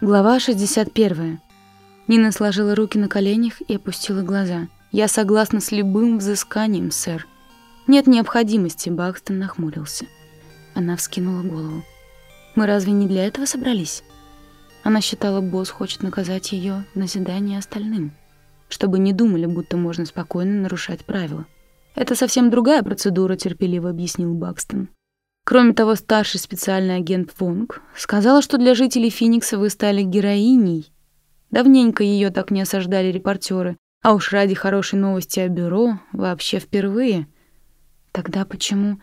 Глава 61. Нина сложила руки на коленях и опустила глаза. «Я согласна с любым взысканием, сэр». «Нет необходимости», — Бакстон нахмурился. Она вскинула голову. «Мы разве не для этого собрались?» Она считала, босс хочет наказать ее в назидание остальным, чтобы не думали, будто можно спокойно нарушать правила. «Это совсем другая процедура», — терпеливо объяснил Бакстон. Кроме того, старший специальный агент Вонг сказала, что для жителей Феникса вы стали героиней. Давненько ее так не осаждали репортеры, а уж ради хорошей новости о бюро вообще впервые. Тогда почему?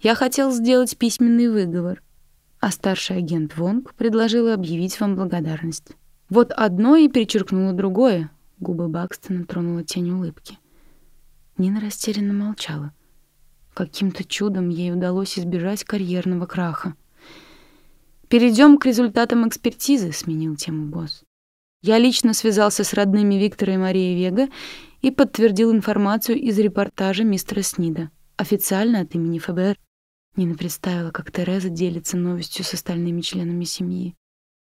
Я хотел сделать письменный выговор, а старший агент Вонг предложила объявить вам благодарность. Вот одно и перечеркнуло другое. Губы Бакстона тронула тень улыбки. Нина растерянно молчала. Каким-то чудом ей удалось избежать карьерного краха. Перейдем к результатам экспертизы», — сменил тему босс. «Я лично связался с родными Виктора и Марии Вега и подтвердил информацию из репортажа мистера Снида, официально от имени ФБР». Нина представила, как Тереза делится новостью с остальными членами семьи.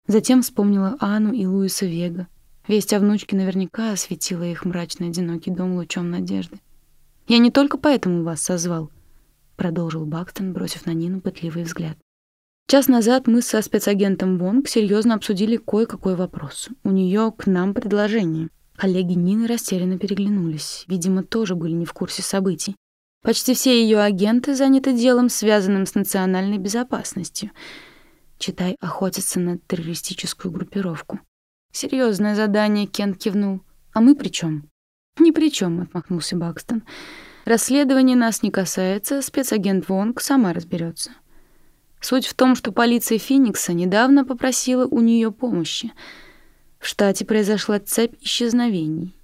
Затем вспомнила Анну и Луиса Вега. Весть о внучке наверняка осветила их мрачный одинокий дом лучом надежды. «Я не только поэтому вас созвал продолжил Бакстон, бросив на Нину пытливый взгляд. Час назад мы со спецагентом Вонг серьезно обсудили кое-какой вопрос. У нее к нам предложение. Коллеги Нины растерянно переглянулись. Видимо, тоже были не в курсе событий. Почти все ее агенты заняты делом, связанным с национальной безопасностью. Читай, охотятся на террористическую группировку. Серьезное задание, Кент кивнул. А мы при чем? Ни при чем, отмахнулся Бакстон. Расследование нас не касается, спецагент Вонг сама разберется. Суть в том, что полиция Феникса недавно попросила у нее помощи. В штате произошла цепь исчезновений.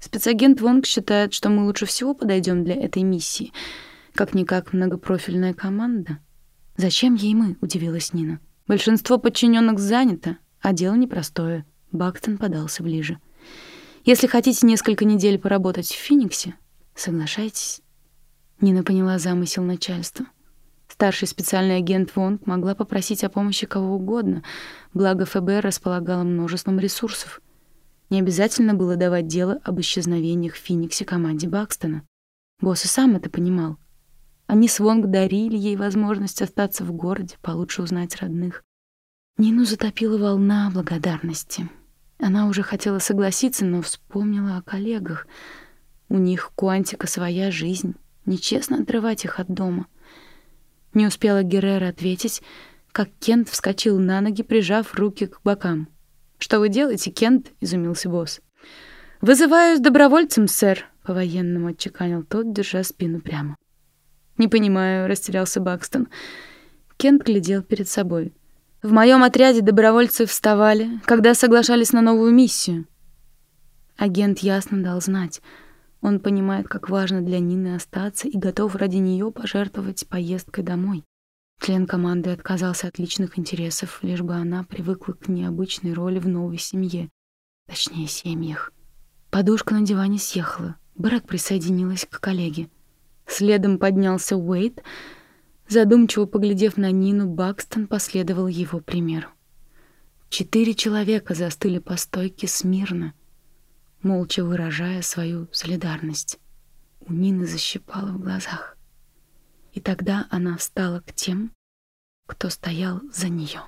Спецагент Вонг считает, что мы лучше всего подойдем для этой миссии. Как-никак многопрофильная команда. «Зачем ей мы?» — удивилась Нина. «Большинство подчиненных занято, а дело непростое». Бактон подался ближе. «Если хотите несколько недель поработать в Фениксе, Соглашайтесь?» Нина поняла замысел начальства. Старший специальный агент Вонг могла попросить о помощи кого угодно, благо ФБР располагало множеством ресурсов. Не обязательно было давать дело об исчезновениях в Фениксе команде Бакстона. Босс и сам это понимал. Они с Вонг дарили ей возможность остаться в городе, получше узнать родных. Нину затопила волна благодарности. Она уже хотела согласиться, но вспомнила о коллегах — у них Куантика своя жизнь. Нечестно отрывать их от дома. Не успела Геррера ответить, как Кент вскочил на ноги, прижав руки к бокам. «Что вы делаете, Кент?» — изумился босс. «Вызываю с добровольцем, сэр», — по-военному отчеканил тот, держа спину прямо. «Не понимаю», — растерялся Бакстон. Кент глядел перед собой. «В моем отряде добровольцы вставали, когда соглашались на новую миссию». Агент ясно дал знать — он понимает, как важно для Нины остаться и готов ради нее пожертвовать поездкой домой. Член команды отказался от личных интересов, лишь бы она привыкла к необычной роли в новой семье. Точнее, семьях. Подушка на диване съехала. Брэк присоединилась к коллеге. Следом поднялся Уэйт. Задумчиво поглядев на Нину, Бакстон последовал его примеру. Четыре человека застыли по стойке смирно — молча выражая свою солидарность. У Нины защипало в глазах. И тогда она встала к тем, кто стоял за нее.